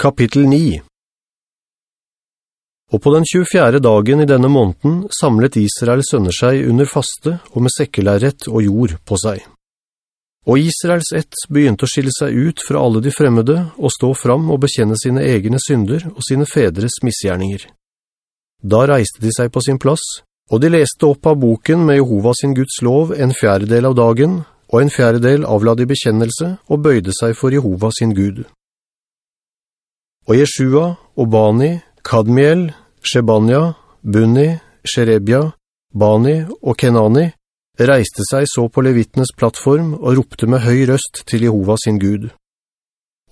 Kapittel 9 Og på den 24. dagen i denne måneden samlet Israels sønner seg under faste og med sekkelærrett og jord på seg. Og Israels ett begynte å skille seg ut fra alle de fremmede og stå fram og bekjenne sine egne synder og sine fedres misgjerninger. Da reiste de seg på sin plass, og de leste opp av boken med Jehova sin Guds lov en fjerdedel av dagen, og en fjerdedel avla de bekjennelse og bøyde seg for Jehova sin Gud. Og Jeshua, Obani, Kadmiel, Shebania, Bunni, Sherebia, Bani og Kenani reiste seg så på levittenes plattform og ropte med høy røst til Jehova sin Gud.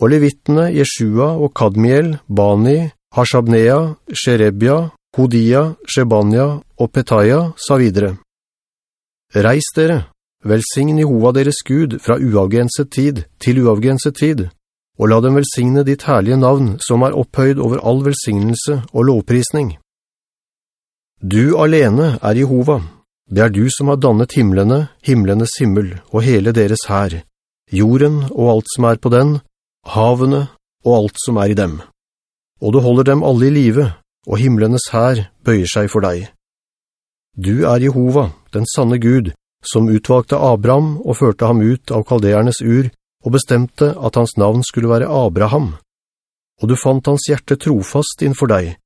Og levittene Jeshua og Kadmiel, Bani, Hashabnea, Sherebia, Hodia, Shebania og Petaya sa videre. Reis dere, velsign Jehova deres Gud fra uavgrenset tid til uavgrenset tid, og la dem velsigne ditt herlige navn som er opphøyd over all velsignelse og lovprisning. Du alene er Jehova. Det er du som har dannet himmelene, himmelenes himmel og hele deres her, jorden og alt som er på den, havene og alt som er i dem. Og du holder dem alle i live, og himmelenes her bøyer seg for deg. Du er Jehova, den sanne Gud, som utvalgte Abraham og førte ham ut av kalderernes ur, og bestemte at hans navn skulle være Abraham. Og du fant hans hjerte trofast innenfor deg.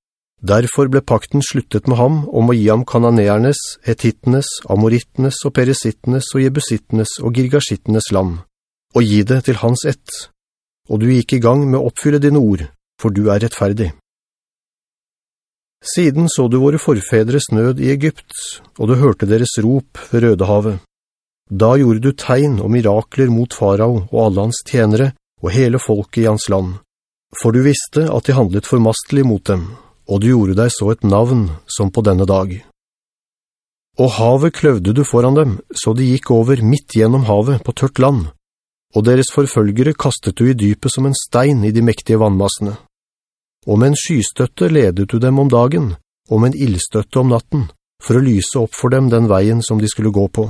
Derfor ble pakten sluttet med ham om å gi ham kananeernes, etittenes, amorittenes og peresittenes og jebusittenes og girgashittenes land, og gi det til hans ett. Og du gikk i gang med å oppfylle dine ord, for du er rettferdig. Siden så du våre forfedres nød i Egypt, og du hørte deres rop ved Rødehavet. Da gjorde du tegn og mirakler mot farao og alle hans tjenere og hele folket i hans land. For du visste at de handlet formastelig mot dem, og du gjorde deg så et navn som på denne dag. Og havet kløvde du foran dem, så de gikk over midt gjennom havet på tørt land, og deres forfølgere kastet du i dypet som en stein i de mektige vannmassene. Og med en skystøtte ledet du dem om dagen, og med en ildstøtte om natten, for å lyse opp for dem den veien som de skulle gå på.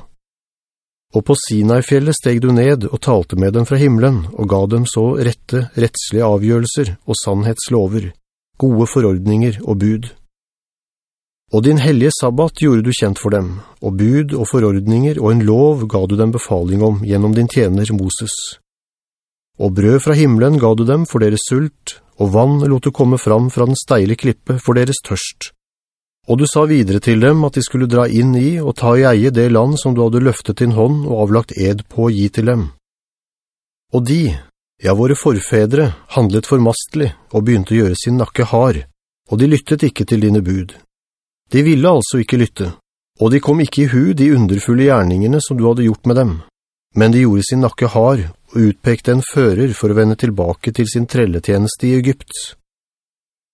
Og på Sinai-fjellet steg du ned og talte med dem fra himmelen, og ga dem så rette, rettslige avgjørelser og sannhetslover, gode forordninger og bud. Og din hellige sabbat gjorde du kjent for dem, og bud og forordninger og en lov ga du dem befaling om gjennom din tjener Moses. Og brød fra himmelen ga du dem for deres sult, og vann lot du komme fram fra den steile klippe for deres tørst. Og du sa videre til dem at de skulle dra inn i og ta i eie det land som du hadde løftet din hånd og avlagt ed på å gi til dem. Og de, ja våre forfedre, handlet formastelig og begynte å gjøre sin nakke hard, og de lyttet ikke til dine bud. De ville altså ikke lytte, og de kom ikke i hu de underfulle gjerningene som du hadde gjort med dem. Men de gjorde sin nakke hard og utpekte en fører for å vende tilbake til sin trelletjeneste i Egypt.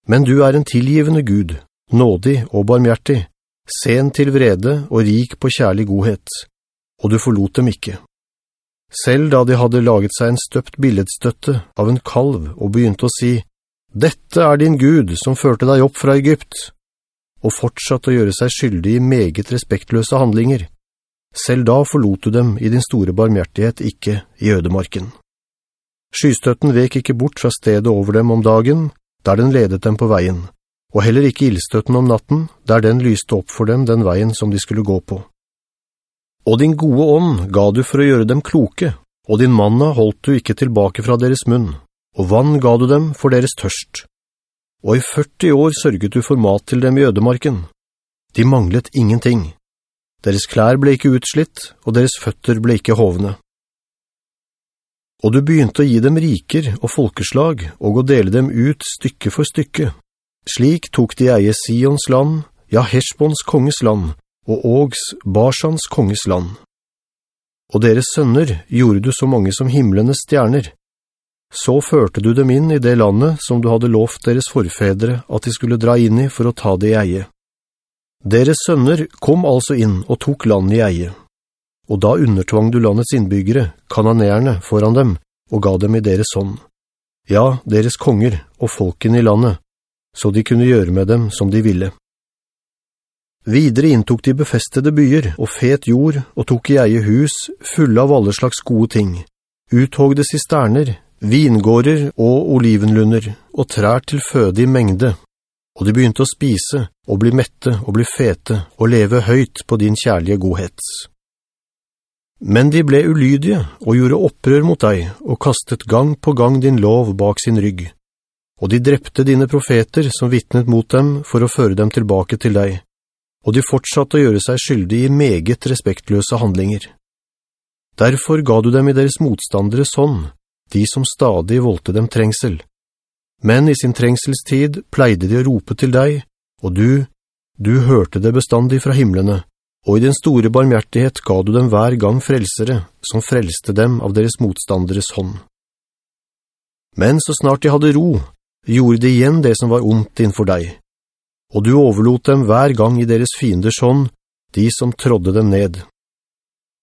Men du er en tilgivende Gud, nådig og barmhjertig, sen til vrede og rik på kjærlig godhet, og du forlot dem ikke. Selv da de hadde laget seg en støpt billedstøtte av en kalv og begynte å si, «Dette er din Gud som førte deg opp fra Egypt», og fortsatte å gjøre seg skyldig i meget respektløse handlinger. Selv da forlot du dem i din store barmhjertighet ikke i ødemarken. Skystøtten vek ikke bort fra stedet over dem om dagen, der den ledet dem på veien, og heller ikke ildstøtten om natten, der den lyste opp for dem den veien som de skulle gå på. Og din gode ånd ga du for å gjøre dem kloke, og din manna holdt du ikke tilbake fra deres munn, og vann ga du dem for deres tørst. Og i 40 år sørget du for mat til dem i ødemarken. De manglet ingenting. Deres klær ble ikke utslitt, og deres føtter ble ikke hovne. Og du begynte å gi dem riker og folkeslag, og å dele dem ut stykke for stykke, slik tok de eie Sions land, ja Heshbons konges land, og Ågs Barsans konges land. Og deres sønner gjorde du så mange som himmelene stjerner. Så førte du dem inn i det landet som du hadde lovt deres forfedre at de skulle dra inn i for å ta det i eie. Deres sønner kom altså inn og tok landet i eie. Og da undertvang du landets innbyggere, kananeerne, foran dem, og ga dem i deres hånd. Ja, deres konger og folken i landet, så de kunne gjøre med dem som de ville. Videre inntok de befestede byer og fet jord og tok i eie hus fulle av alle slags gode ting, uthogde sisterner, vingårder og olivenlunder, og trær til føde i mengde, og de begynte å spise, og bli mette, og bli fete, og leve høyt på din kjærlige godhet. Men de ble ulydige, og gjorde opprør mot deg, og kastet gang på gang din lov bak sin rygg. Og de drepte dine profeter som vittnet mot dem for å føre dem tilbake til deg, og de fortsatte å gjøre seg skyldige i meget respektløse handlinger. Derfor ga du dem i deres motstandere sånn, de som stadig voldte dem trengsel, men i sin trengselstid pleide de å rope til deg, og du, du hørte det bestandig fra himmelene, og i din store barmhjertighet ga du dem hver gang frelsere, som frelste dem av deres motstanderes hånd. Men så snart de hadde ro, gjorde de igjen det som var ondt innenfor deg, og du overlot dem hver gang i deres fienders hånd, de som trådde dem ned.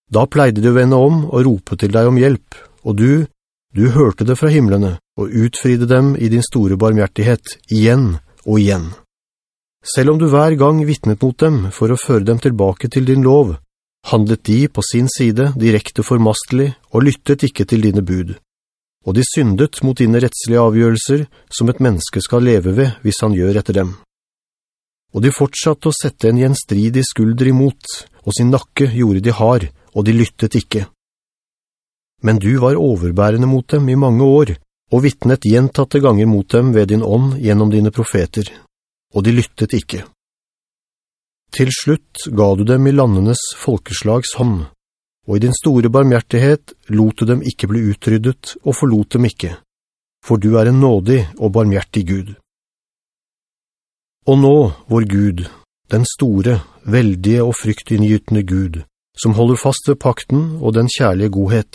Da pleide du å vende om og rope til deg om hjelp, og du, du hørte det fra himmelene, og utfride dem i din store barmhjertighet, igjen og igjen. Selv om du hver gang vittnet mot dem for å føre dem tilbake til din lov, handlet de på sin side direkte formastelig og lyttet ikke til dine bud. Og de syndet mot dine rettslige avgjørelser som et menneske skal leve ved hvis han gjør etter dem. Og de fortsatte å sette en gjenstridig skulder imot, og sin nakke gjorde de har, og de lyttet ikke men du var overbærende mot dem i mange år, og vittnet gjentatte ganger mot dem ved din ånd gjennom dine profeter, og de lyttet ikke. Til slutt ga du dem i landenes folkeslags hånd, og i din store barmhjertighet lot du dem ikke bli utryddet og forlot dem ikke, for du er en nådig og barmhjertig Gud. Og nå, vår Gud, den store, veldige og fryktinngytende Gud, som holder fast ved pakten og den kjærlige godhet,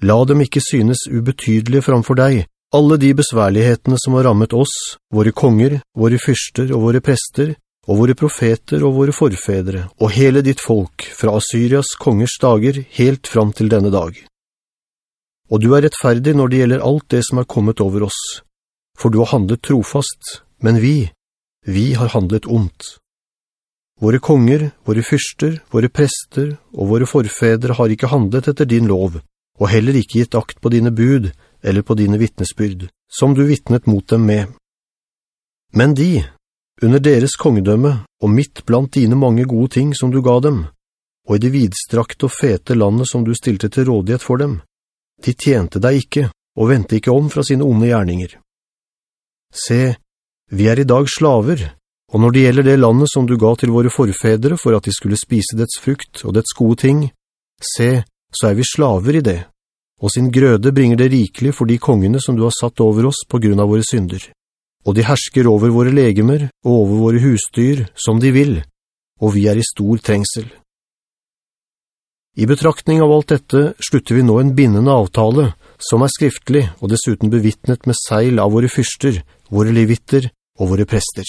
La dem ikke synes ubetydelige framfor deg, alle de besværlighetene som har rammet oss, våre konger, våre fyrster og våre prester, og våre profeter og våre forfedre, og hele ditt folk, fra Assyrias kongers dager helt fram til denne dag. Og du er rettferdig når det gjelder alt det som er kommet over oss, for du har handlet trofast, men vi, vi har handlet ondt. Våre konger, våre fyrster, våre prester og våre forfedre har ikke handlet etter din lov, og heller ikke gitt akt på dine bud eller på dine vittnesbyrd, som du vittnet mot dem med. Men de, under deres kongedømme, og midt blant dine mange gode ting som du ga dem, og i det vidstrakte og fete landet som du stilte til rådighet for dem, de tjente deg ikke og ventet ikke om fra sine onde gjerninger. Se, vi er i dag slaver, og når det gjelder det landet som du ga til våre forfedre for at de skulle spise dets frukt og dets gode ting, se, så er vi slaver i det, og sin grøde bringer det rikelig for de kongene som du har satt over oss på grunn av våre synder. Og de hersker over våre legemer og over våre husdyr som de vil, og vi er i stor trengsel. I betraktning av alt dette slutter vi nå en bindende avtale, som er skriftlig og dessuten bevittnet med seil av våre fyrster, våre levitter og våre prester.